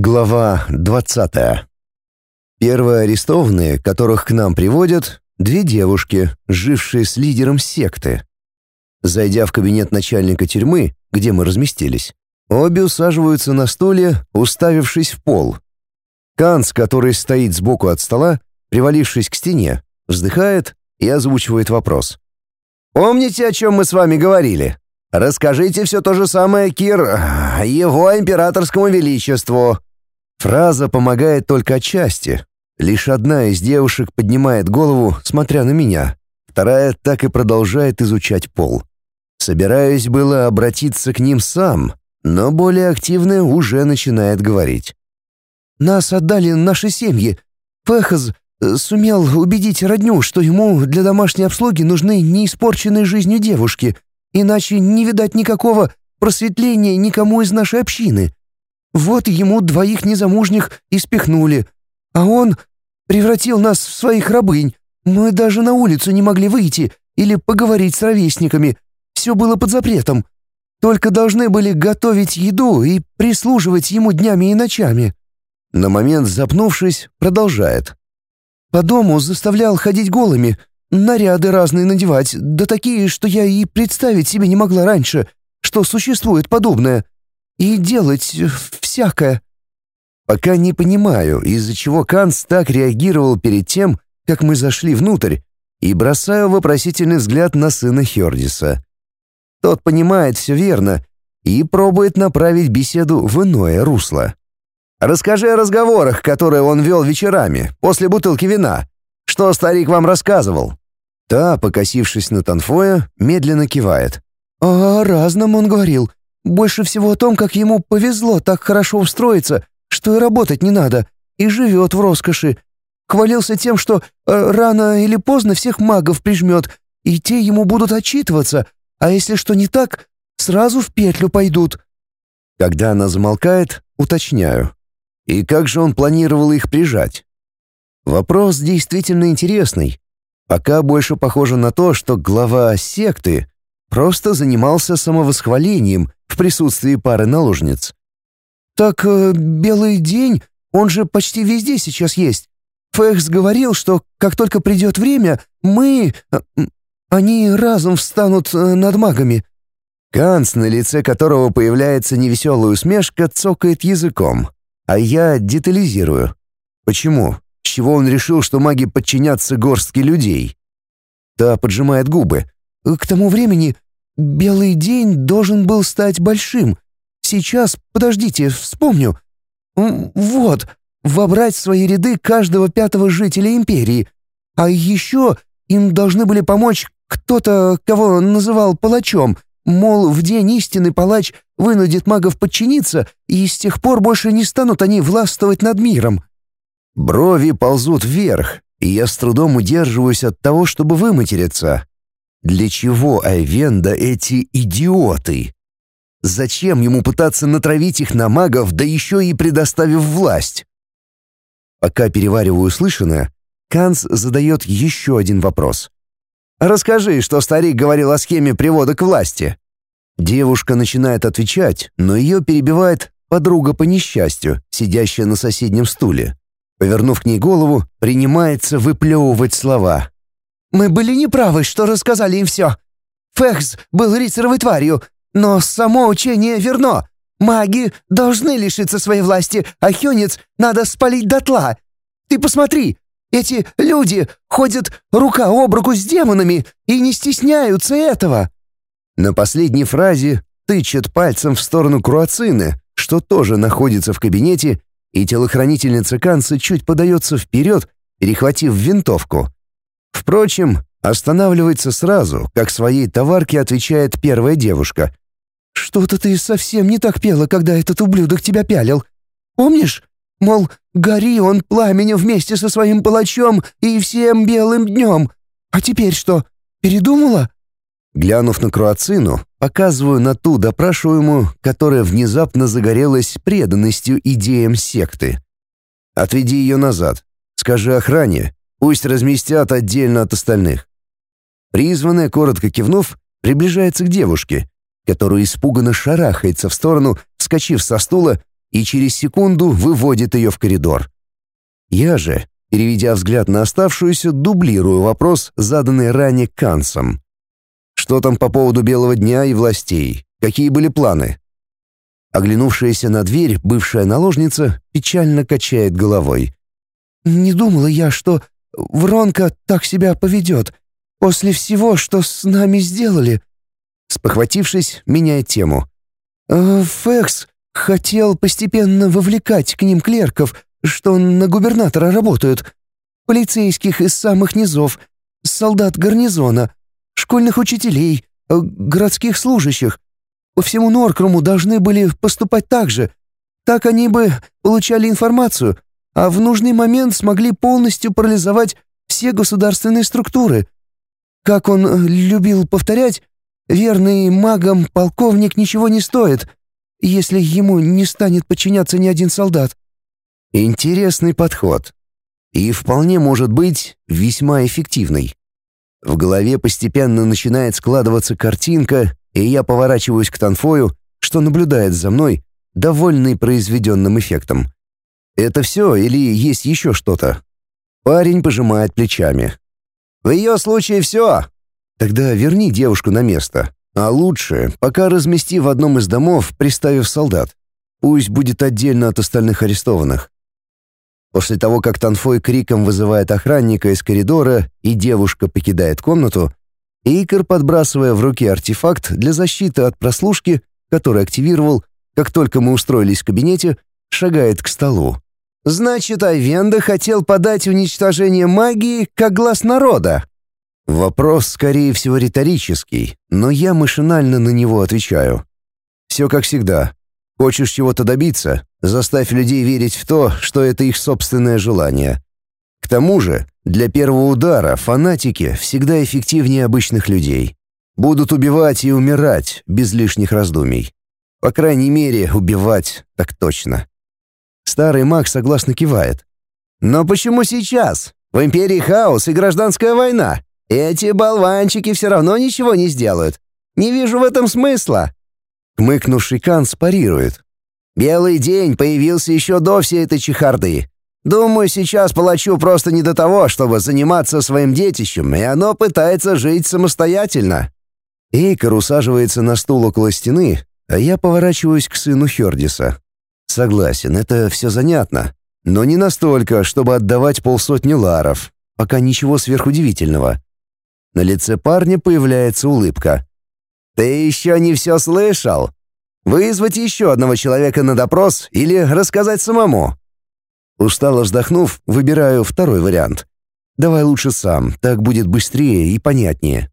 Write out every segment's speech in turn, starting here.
Глава 20. Первые арестованные, которых к нам приводят, две девушки, жившие с лидером секты. Зайдя в кабинет начальника тюрьмы, где мы разместились, обе усаживаются на стуле, уставившись в пол. Канц, который стоит сбоку от стола, привалившись к стене, вздыхает и озвучивает вопрос. «Помните, о чем мы с вами говорили? Расскажите все то же самое, Кир, его императорскому величеству. Фраза помогает только отчасти. Лишь одна из девушек поднимает голову, смотря на меня. Вторая так и продолжает изучать пол. Собираюсь было обратиться к ним сам, но более активная уже начинает говорить. «Нас отдали наши семьи. Пехаз э, сумел убедить родню, что ему для домашней обслуги нужны неиспорченные жизнью девушки, иначе не видать никакого просветления никому из нашей общины. Вот ему двоих незамужних и спихнули, а он превратил нас в своих рабынь. Мы даже на улицу не могли выйти или поговорить с ровесниками. Все было под запретом. Только должны были готовить еду и прислуживать ему днями и ночами». На момент запнувшись, продолжает. «По дому заставлял ходить голыми, наряды разные надевать, да такие, что я и представить себе не могла раньше, что существует подобное и делать всякое. Пока не понимаю, из-за чего Канц так реагировал перед тем, как мы зашли внутрь, и бросаю вопросительный взгляд на сына Хердиса. Тот понимает все верно и пробует направить беседу в иное русло. «Расскажи о разговорах, которые он вел вечерами, после бутылки вина. Что старик вам рассказывал?» Та, покосившись на Танфоя, медленно кивает. «О разном он говорил. Больше всего о том, как ему повезло так хорошо устроиться, что и работать не надо, и живет в роскоши. Хвалился тем, что э, рано или поздно всех магов прижмет, и те ему будут отчитываться, а если что не так, сразу в петлю пойдут». Когда она замолкает, уточняю. И как же он планировал их прижать? Вопрос действительно интересный. Пока больше похоже на то, что глава секты Просто занимался самовосхвалением в присутствии пары наложниц. «Так э, белый день, он же почти везде сейчас есть. Фэхс говорил, что как только придет время, мы... Э, они разом встанут э, над магами». Канц, на лице которого появляется невеселая усмешка, цокает языком. А я детализирую. Почему? С чего он решил, что маги подчинятся горстке людей? Та поджимает губы. К тому времени белый день должен был стать большим. Сейчас, подождите, вспомню. Вот, вобрать в свои ряды каждого пятого жителя империи. А еще им должны были помочь кто-то, кого называл палачом, мол, в день истины палач вынудит магов подчиниться, и с тех пор больше не станут они властвовать над миром. Брови ползут вверх, и я с трудом удерживаюсь от того, чтобы выматериться. Для чего Айвенда эти идиоты? Зачем ему пытаться натравить их на магов, да еще и предоставив власть? Пока перевариваю услышанное, Канц задает еще один вопрос. «Расскажи, что старик говорил о схеме привода к власти». Девушка начинает отвечать, но ее перебивает подруга по несчастью, сидящая на соседнем стуле. Повернув к ней голову, принимается выплевывать слова. Мы были неправы, что рассказали им все. Фехс был рицаровой тварью, но само учение верно. Маги должны лишиться своей власти, а Хёнец надо спалить дотла. Ты посмотри, эти люди ходят рука об руку с демонами и не стесняются этого». На последней фразе тычет пальцем в сторону Круацины, что тоже находится в кабинете, и телохранительница Канца чуть подается вперед, перехватив винтовку. Впрочем, останавливается сразу, как своей товарке отвечает первая девушка. «Что-то ты совсем не так пела, когда этот ублюдок тебя пялил. Помнишь? Мол, гори он пламенем вместе со своим палачом и всем белым днем. А теперь что, передумала?» Глянув на Круацину, показываю на ту допрашиваемую, которая внезапно загорелась преданностью идеям секты. «Отведи ее назад. Скажи охране, Пусть разместят отдельно от остальных. Призванная, коротко кивнув, приближается к девушке, которая испуганно шарахается в сторону, вскочив со стула и через секунду выводит ее в коридор. Я же, переведя взгляд на оставшуюся, дублирую вопрос, заданный ранее Кансом. Что там по поводу белого дня и властей? Какие были планы? Оглянувшаяся на дверь бывшая наложница печально качает головой. «Не думала я, что Вронка так себя поведет. После всего, что с нами сделали...» Спохватившись, меняет тему. «Э, «Фекс хотел постепенно вовлекать к ним клерков, что на губернатора работают, полицейских из самых низов, солдат гарнизона, школьных учителей, э, городских служащих. По всему Норкруму должны были поступать так же. Так они бы получали информацию, а в нужный момент смогли полностью парализовать все государственные структуры. Как он э, любил повторять, верный магам полковник ничего не стоит, если ему не станет подчиняться ни один солдат. Интересный подход. И вполне может быть весьма эффективный. В голове постепенно начинает складываться картинка, и я поворачиваюсь к Танфою, что наблюдает за мной, довольный произведенным эффектом. Это все или есть еще что-то? Парень пожимает плечами. В ее случае все. Тогда верни девушку на место. А лучше, пока размести в одном из домов, приставив солдат. Пусть будет отдельно от остальных арестованных. После того, как Танфой криком вызывает охранника из коридора и девушка покидает комнату, Икар, подбрасывая в руки артефакт для защиты от прослушки, который активировал, как только мы устроились в кабинете, шагает к столу. «Значит, Айвенда хотел подать уничтожение магии как глаз народа?» Вопрос, скорее всего, риторический, но я машинально на него отвечаю. Все как всегда. Хочешь чего-то добиться? Заставь людей верить в то, что это их собственное желание. К тому же, для первого удара фанатики всегда эффективнее обычных людей. Будут убивать и умирать без лишних раздумий. По крайней мере, убивать так точно. Старый маг согласно кивает. Но почему сейчас? В Империи хаос и гражданская война. Эти болванчики все равно ничего не сделают. Не вижу в этом смысла. Хмыкнувший Кан спарирует. «Белый день появился еще до всей этой чехарды. Думаю, сейчас палачу просто не до того, чтобы заниматься своим детищем, и оно пытается жить самостоятельно». Эйкер усаживается на стул около стены, а я поворачиваюсь к сыну Хердиса. Согласен, это все занятно, но не настолько, чтобы отдавать полсотни ларов. Пока ничего сверхудивительного. На лице парня появляется улыбка. «Ты еще не все слышал? Вызвать еще одного человека на допрос или рассказать самому?» Устало вздохнув, выбираю второй вариант. «Давай лучше сам, так будет быстрее и понятнее».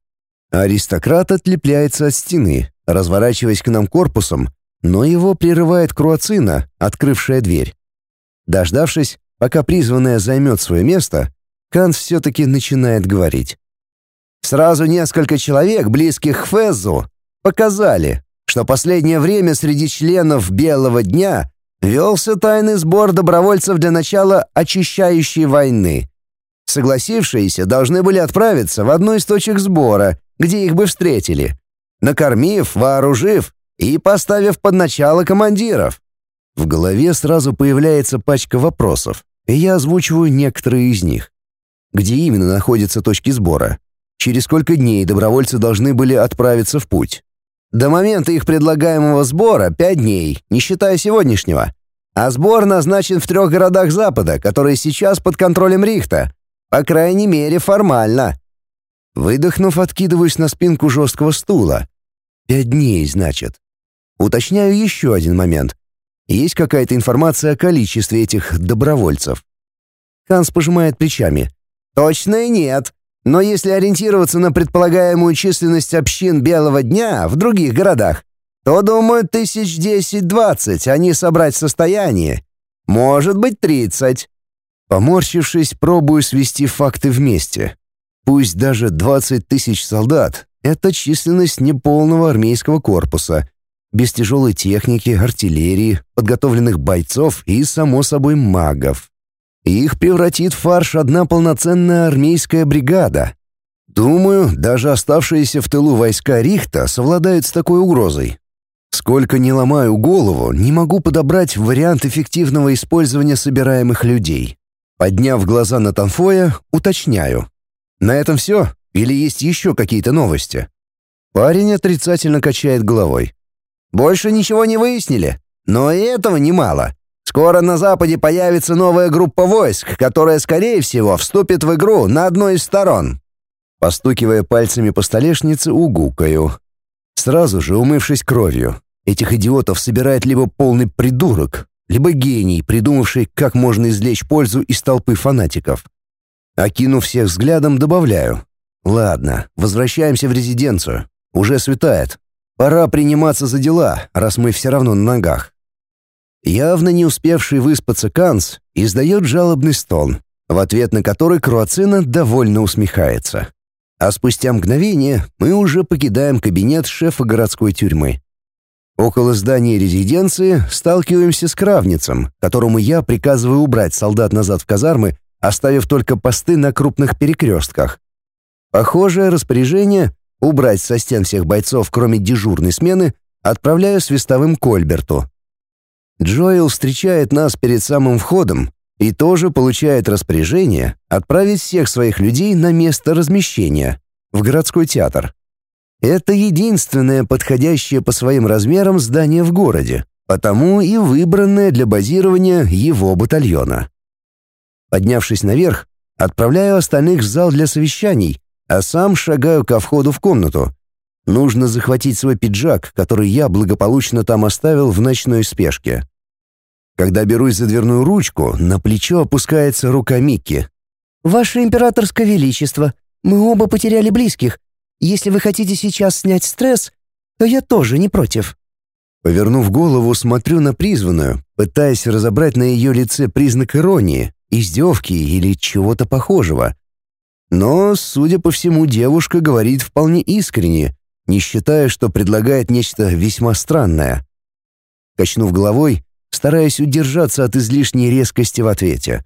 Аристократ отлепляется от стены, разворачиваясь к нам корпусом, но его прерывает Круацина, открывшая дверь. Дождавшись, пока призванная займет свое место, Кант все-таки начинает говорить. Сразу несколько человек, близких к Фезу, показали, что последнее время среди членов Белого дня велся тайный сбор добровольцев для начала очищающей войны. Согласившиеся должны были отправиться в одну из точек сбора, где их бы встретили, накормив, вооружив и поставив под начало командиров. В голове сразу появляется пачка вопросов, и я озвучиваю некоторые из них. Где именно находятся точки сбора? Через сколько дней добровольцы должны были отправиться в путь? До момента их предлагаемого сбора пять дней, не считая сегодняшнего. А сбор назначен в трех городах Запада, которые сейчас под контролем Рихта. По крайней мере, формально. Выдохнув, откидываюсь на спинку жесткого стула. Пять дней, значит. Уточняю еще один момент. Есть какая-то информация о количестве этих добровольцев? Ханс пожимает плечами. Точно и нет. Но если ориентироваться на предполагаемую численность общин Белого дня в других городах, то, думаю, тысяч десять-двадцать они собрать в состоянии. Может быть, тридцать. Поморщившись, пробую свести факты вместе. Пусть даже двадцать тысяч солдат — это численность неполного армейского корпуса, без тяжелой техники, артиллерии, подготовленных бойцов и, само собой, магов. Их превратит в фарш одна полноценная армейская бригада. Думаю, даже оставшиеся в тылу войска Рихта совладают с такой угрозой. Сколько не ломаю голову, не могу подобрать вариант эффективного использования собираемых людей. Подняв глаза на Танфоя, уточняю. На этом все? Или есть еще какие-то новости? Парень отрицательно качает головой. Больше ничего не выяснили. Но и этого немало. Скоро на Западе появится новая группа войск, которая, скорее всего, вступит в игру на одной из сторон. Постукивая пальцами по столешнице, угукаю. Сразу же умывшись кровью. Этих идиотов собирает либо полный придурок, либо гений, придумавший, как можно извлечь пользу из толпы фанатиков. Окинув всех взглядом, добавляю. «Ладно, возвращаемся в резиденцию. Уже светает. Пора приниматься за дела, раз мы все равно на ногах». Явно не успевший выспаться Канс издает жалобный стон, в ответ на который Круацина довольно усмехается. А спустя мгновение мы уже покидаем кабинет шефа городской тюрьмы. Около здания резиденции сталкиваемся с Кравницем, которому я приказываю убрать солдат назад в казармы, оставив только посты на крупных перекрестках. Похожее распоряжение — убрать со стен всех бойцов, кроме дежурной смены, отправляю свистовым Кольберту. Джоэл встречает нас перед самым входом и тоже получает распоряжение отправить всех своих людей на место размещения, в городской театр. Это единственное подходящее по своим размерам здание в городе, потому и выбранное для базирования его батальона. Поднявшись наверх, отправляю остальных в зал для совещаний, а сам шагаю ко входу в комнату. Нужно захватить свой пиджак, который я благополучно там оставил в ночной спешке. Когда берусь за дверную ручку, на плечо опускается рука Микки. «Ваше императорское величество, мы оба потеряли близких. Если вы хотите сейчас снять стресс, то я тоже не против». Повернув голову, смотрю на призванную, пытаясь разобрать на ее лице признак иронии, издевки или чего-то похожего. Но, судя по всему, девушка говорит вполне искренне, не считая, что предлагает нечто весьма странное. Качнув головой, стараясь удержаться от излишней резкости в ответе.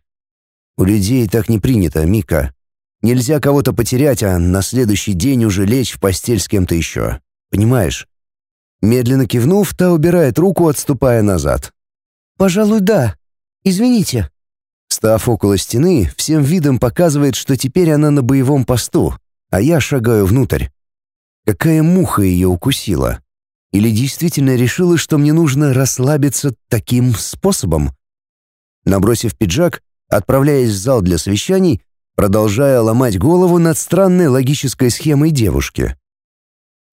«У людей так не принято, Мика. Нельзя кого-то потерять, а на следующий день уже лечь в постель с кем-то еще. Понимаешь?» Медленно кивнув, та убирает руку, отступая назад. «Пожалуй, да. Извините». Став около стены, всем видом показывает, что теперь она на боевом посту, а я шагаю внутрь. Какая муха ее укусила? Или действительно решила, что мне нужно расслабиться таким способом? Набросив пиджак, отправляясь в зал для совещаний, продолжая ломать голову над странной логической схемой девушки.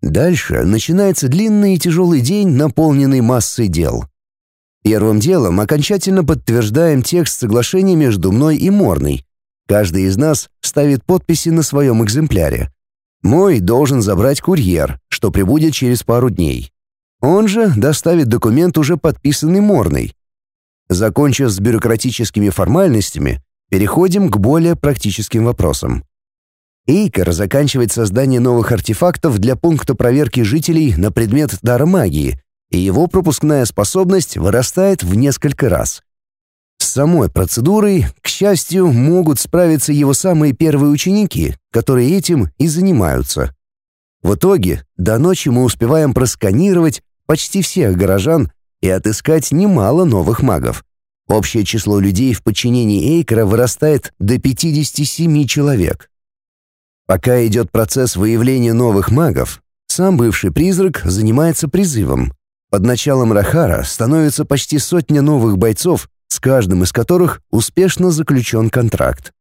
Дальше начинается длинный и тяжелый день, наполненный массой дел. Первым делом окончательно подтверждаем текст соглашения между мной и Морной. Каждый из нас ставит подписи на своем экземпляре. Мой должен забрать курьер, что прибудет через пару дней. Он же доставит документ, уже подписанный Морной. Закончив с бюрократическими формальностями, переходим к более практическим вопросам. Эйкер заканчивает создание новых артефактов для пункта проверки жителей на предмет дара магии, и его пропускная способность вырастает в несколько раз. С самой процедурой, к счастью, могут справиться его самые первые ученики, которые этим и занимаются. В итоге до ночи мы успеваем просканировать почти всех горожан и отыскать немало новых магов. Общее число людей в подчинении Эйкера вырастает до 57 человек. Пока идет процесс выявления новых магов, сам бывший призрак занимается призывом. Под началом Рахара становится почти сотня новых бойцов, с каждым из которых успешно заключен контракт.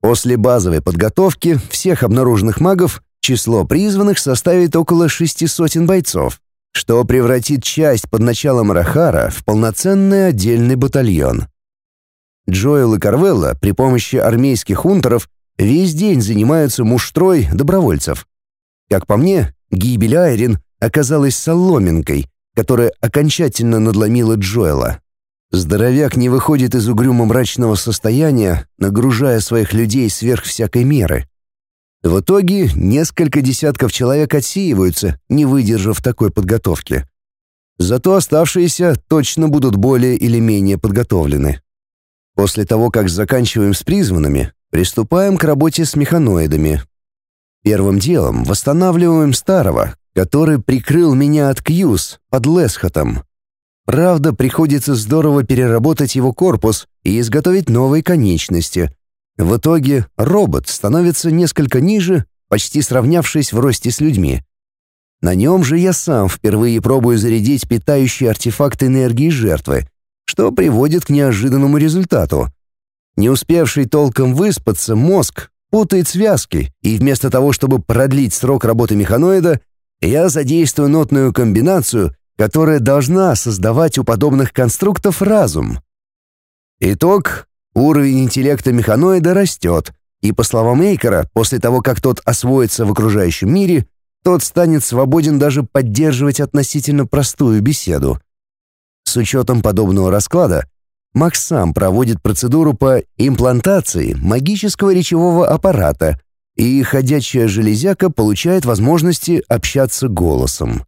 После базовой подготовки всех обнаруженных магов число призванных составит около шести сотен бойцов, что превратит часть под началом Рахара в полноценный отдельный батальон. Джоэл и Карвелла при помощи армейских унтеров весь день занимаются муштрой добровольцев. Как по мне, гибель Айрин оказалась соломинкой, которая окончательно надломила Джоэла. Здоровяк не выходит из угрюмо-мрачного состояния, нагружая своих людей сверх всякой меры. В итоге несколько десятков человек отсеиваются, не выдержав такой подготовки. Зато оставшиеся точно будут более или менее подготовлены. После того, как заканчиваем с призванными, приступаем к работе с механоидами. Первым делом восстанавливаем старого, который прикрыл меня от Кьюз под Лесхотом. Правда, приходится здорово переработать его корпус и изготовить новые конечности. В итоге робот становится несколько ниже, почти сравнявшись в росте с людьми. На нем же я сам впервые пробую зарядить питающий артефакт энергии жертвы, что приводит к неожиданному результату. Не успевший толком выспаться мозг путает связки, и вместо того, чтобы продлить срок работы механоида, я задействую нотную комбинацию, которая должна создавать у подобных конструктов разум. Итог — уровень интеллекта механоида растет, и, по словам Эйкера, после того, как тот освоится в окружающем мире, тот станет свободен даже поддерживать относительно простую беседу. С учетом подобного расклада, Макс сам проводит процедуру по имплантации магического речевого аппарата, и ходячая железяка получает возможности общаться голосом.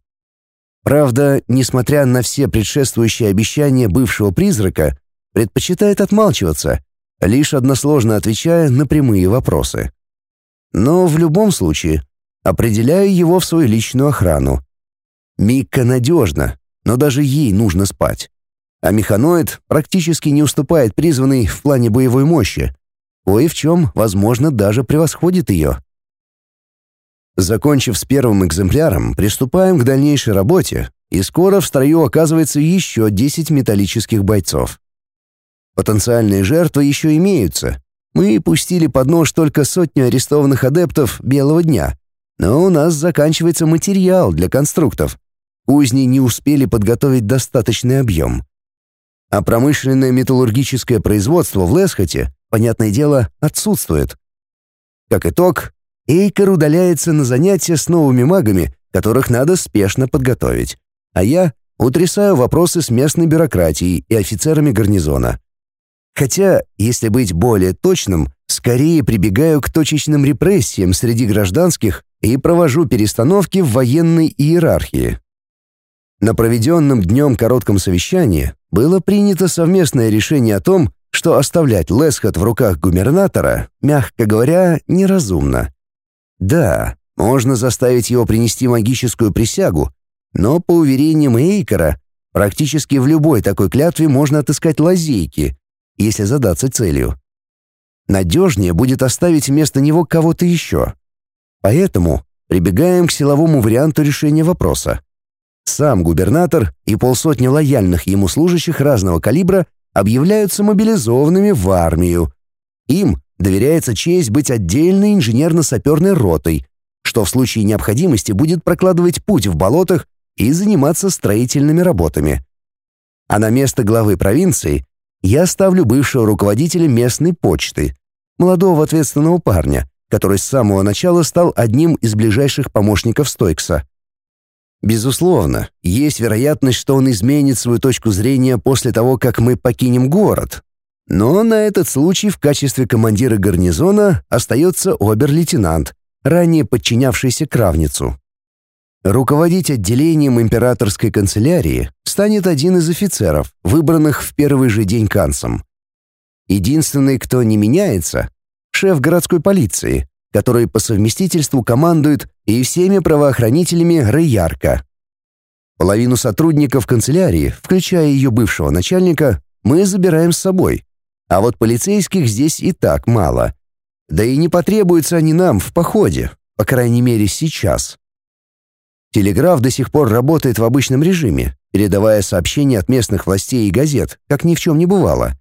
Правда, несмотря на все предшествующие обещания бывшего призрака, предпочитает отмалчиваться, лишь односложно отвечая на прямые вопросы. Но в любом случае, Определяю его в свою личную охрану. Микка надежна, но даже ей нужно спать. А механоид практически не уступает призванной в плане боевой мощи. Кое в чем, возможно, даже превосходит ее. Закончив с первым экземпляром, приступаем к дальнейшей работе, и скоро в строю оказывается еще 10 металлических бойцов. Потенциальные жертвы еще имеются. Мы пустили под нож только сотню арестованных адептов Белого дня, но у нас заканчивается материал для конструктов. Кузни не успели подготовить достаточный объем. А промышленное металлургическое производство в Лесхоте, понятное дело, отсутствует. Как итог, Эйкер удаляется на занятия с новыми магами, которых надо спешно подготовить. А я утрясаю вопросы с местной бюрократией и офицерами гарнизона. Хотя, если быть более точным, скорее прибегаю к точечным репрессиям среди гражданских и провожу перестановки в военной иерархии. На проведенном днем коротком совещании было принято совместное решение о том, что оставлять Лесхот в руках губернатора, мягко говоря, неразумно. Да, можно заставить его принести магическую присягу, но по уверениям Эйкера, практически в любой такой клятве можно отыскать лазейки, если задаться целью. Надежнее будет оставить вместо него кого-то еще. Поэтому прибегаем к силовому варианту решения вопроса. Сам губернатор и полсотни лояльных ему служащих разного калибра объявляются мобилизованными в армию. Им доверяется честь быть отдельной инженерно-саперной ротой, что в случае необходимости будет прокладывать путь в болотах и заниматься строительными работами. А на место главы провинции я ставлю бывшего руководителя местной почты, молодого ответственного парня, который с самого начала стал одним из ближайших помощников Стойкса. Безусловно, есть вероятность, что он изменит свою точку зрения после того, как мы покинем город. Но на этот случай в качестве командира гарнизона остается обер-лейтенант, ранее подчинявшийся Кравницу. Руководить отделением императорской канцелярии станет один из офицеров, выбранных в первый же день канцем. Единственный, кто не меняется, шеф городской полиции, который по совместительству командует и всеми правоохранителями Рейярка. Половину сотрудников канцелярии, включая ее бывшего начальника, мы забираем с собой, а вот полицейских здесь и так мало. Да и не потребуются они нам в походе, по крайней мере сейчас. Телеграф до сих пор работает в обычном режиме, передавая сообщения от местных властей и газет, как ни в чем не бывало.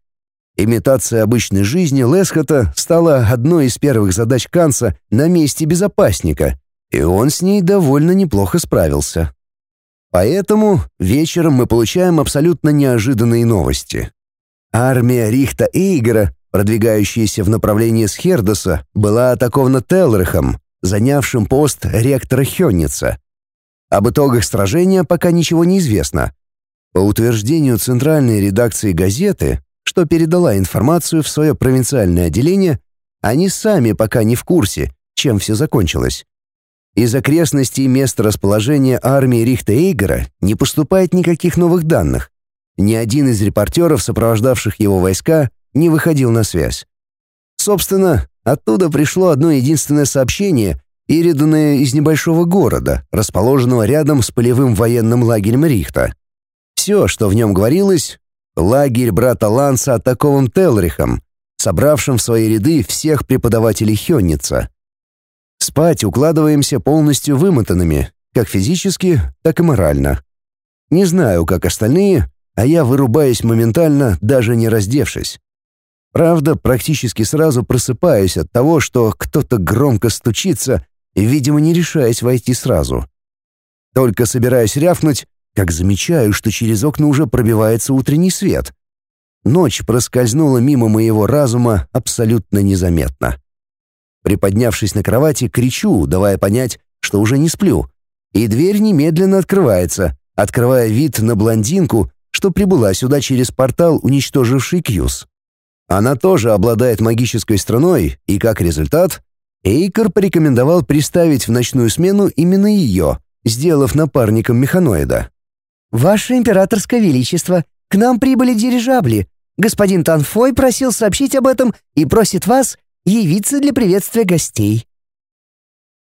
Имитация обычной жизни Лесхота стала одной из первых задач Канца на месте безопасника, и он с ней довольно неплохо справился. Поэтому вечером мы получаем абсолютно неожиданные новости. Армия Рихта Эйгера, продвигающаяся в направлении Схердоса, была атакована Телрихом, занявшим пост ректора Хённица. Об итогах сражения пока ничего не известно. По утверждению центральной редакции газеты, что передала информацию в свое провинциальное отделение, они сами пока не в курсе, чем все закончилось. Из окрестностей места расположения армии Рихта Эйгера не поступает никаких новых данных. Ни один из репортеров, сопровождавших его войска, не выходил на связь. Собственно, оттуда пришло одно единственное сообщение, переданные из небольшого города, расположенного рядом с полевым военным лагерем Рихта. Все, что в нем говорилось — лагерь брата Ланса атакован Телрихом, собравшим в свои ряды всех преподавателей Хённица. Спать укладываемся полностью вымотанными, как физически, так и морально. Не знаю, как остальные, а я вырубаюсь моментально, даже не раздевшись. Правда, практически сразу просыпаюсь от того, что кто-то громко стучится, видимо, не решаясь войти сразу. Только собираюсь рявкнуть, как замечаю, что через окна уже пробивается утренний свет. Ночь проскользнула мимо моего разума абсолютно незаметно. Приподнявшись на кровати, кричу, давая понять, что уже не сплю. И дверь немедленно открывается, открывая вид на блондинку, что прибыла сюда через портал, уничтоживший Кьюз. Она тоже обладает магической страной, и как результат, Эйкер порекомендовал приставить в ночную смену именно ее, сделав напарником механоида. «Ваше императорское величество, к нам прибыли дирижабли. Господин Танфой просил сообщить об этом и просит вас явиться для приветствия гостей».